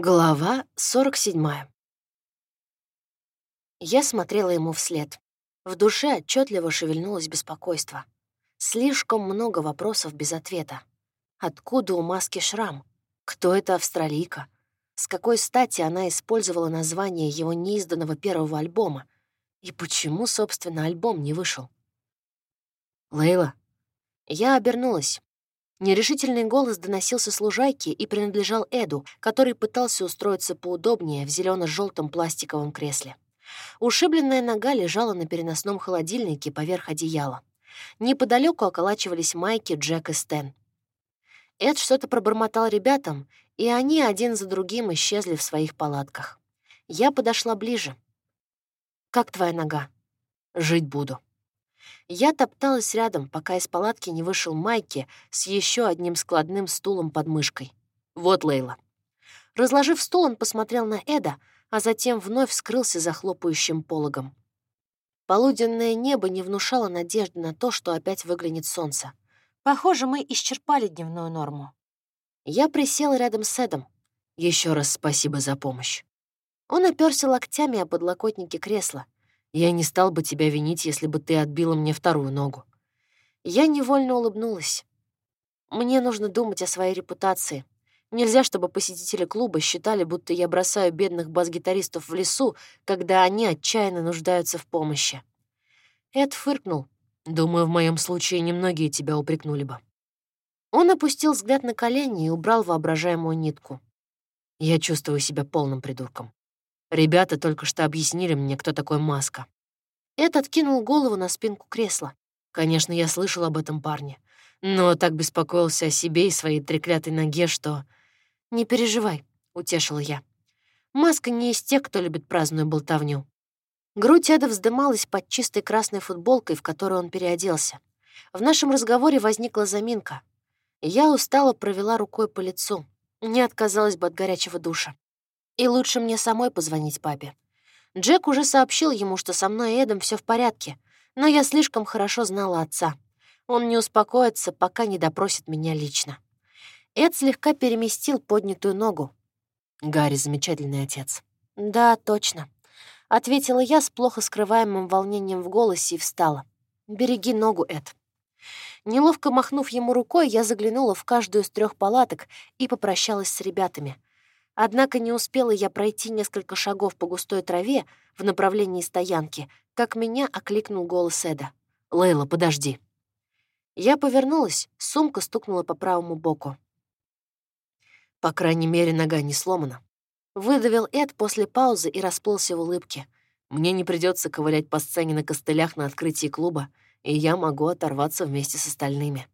Глава 47. Я смотрела ему вслед. В душе отчетливо шевельнулось беспокойство. Слишком много вопросов без ответа. Откуда у маски шрам? Кто эта австралийка? С какой стати она использовала название его неизданного первого альбома? И почему, собственно, альбом не вышел? «Лейла?» Я обернулась. Нерешительный голос доносился с лужайки и принадлежал Эду, который пытался устроиться поудобнее в зелено желтом пластиковом кресле. Ушибленная нога лежала на переносном холодильнике поверх одеяла. Неподалеку околачивались Майки, Джек и Стэн. Эд что-то пробормотал ребятам, и они один за другим исчезли в своих палатках. Я подошла ближе. «Как твоя нога?» «Жить буду», я топталась рядом, пока из палатки не вышел Майки с еще одним складным стулом под мышкой. «Вот Лейла». Разложив стул, он посмотрел на Эда, а затем вновь скрылся за хлопающим пологом. Полуденное небо не внушало надежды на то, что опять выглянет солнце. Похоже, мы исчерпали дневную норму. Я присела рядом с Эдом. Еще раз спасибо за помощь. Он оперся локтями о подлокотнике кресла — я не стал бы тебя винить, если бы ты отбила мне вторую ногу». Я невольно улыбнулась. Мне нужно думать о своей репутации. Нельзя, чтобы посетители клуба считали, будто я бросаю бедных бас-гитаристов в лесу, когда они отчаянно нуждаются в помощи. Эд фыркнул. Думаю, в моем случае немногие тебя упрекнули бы. Он опустил взгляд на колени и убрал воображаемую нитку. Я чувствую себя полным придурком. Ребята только что объяснили мне, кто такой Маска. Эд откинул голову на спинку кресла. Конечно, я слышал об этом парне, но так беспокоился о себе и своей треклятой ноге, что... «Не переживай», — утешила я. Маска не из тех, кто любит праздную болтовню. Грудь Эда вздымалась под чистой красной футболкой, в которую он переоделся. В нашем разговоре возникла заминка. Я устало провела рукой по лицу. Не отказалась бы от горячего душа. И лучше мне самой позвонить папе. Джек уже сообщил ему, что со мной и Эдом все в порядке, но я слишком хорошо знала отца. Он не успокоится, пока не допросит меня лично. Эд слегка переместил поднятую ногу. Гарри — замечательный отец. «Да, точно», — ответила я с плохо скрываемым волнением в голосе и встала. «Береги ногу, Эд». Неловко махнув ему рукой, я заглянула в каждую из трех палаток и попрощалась с ребятами — Однако не успела я пройти несколько шагов по густой траве в направлении стоянки, как меня окликнул голос Эда. «Лейла, подожди». Я повернулась, сумка стукнула по правому боку. По крайней мере, нога не сломана. Выдавил Эд после паузы и расплылся в улыбке. Мне не придется ковылять по сцене на костылях на открытии клуба, и я могу оторваться вместе с остальными.